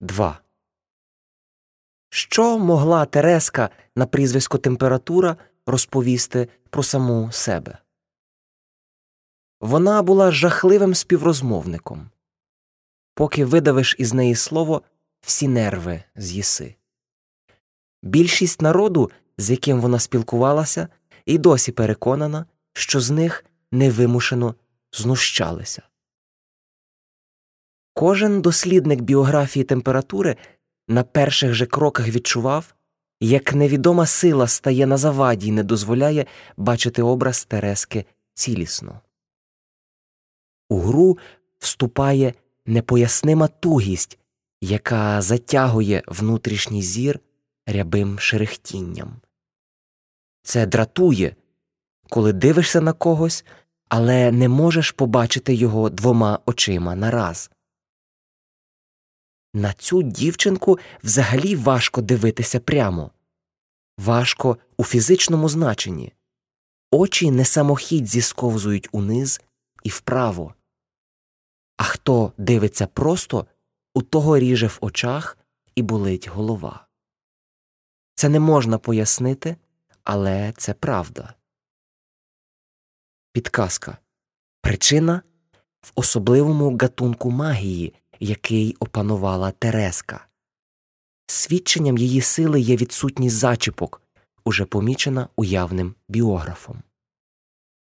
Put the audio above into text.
2. Що могла Тереска на прізвисько температура розповісти про саму себе? Вона була жахливим співрозмовником. Поки видавиш із неї слово, всі нерви з'їси. Більшість народу, з яким вона спілкувалася, і досі переконана, що з них невимушено знущалися. Кожен дослідник біографії температури на перших же кроках відчував, як невідома сила стає на заваді і не дозволяє бачити образ Терески цілісно. У гру вступає непояснима тугість, яка затягує внутрішній зір рябим шерехтінням. Це дратує, коли дивишся на когось, але не можеш побачити його двома очима нараз. На цю дівчинку взагалі важко дивитися прямо, важко у фізичному значенні. Очі не самохідь зісковзують униз і вправо. А хто дивиться просто, у того ріже в очах і болить голова. Це не можна пояснити, але це правда. Підказка Причина в особливому гатунку магії, який опанувала Тереска. Свідченням її сили є відсутність зачіпок, уже помічена уявним біографом.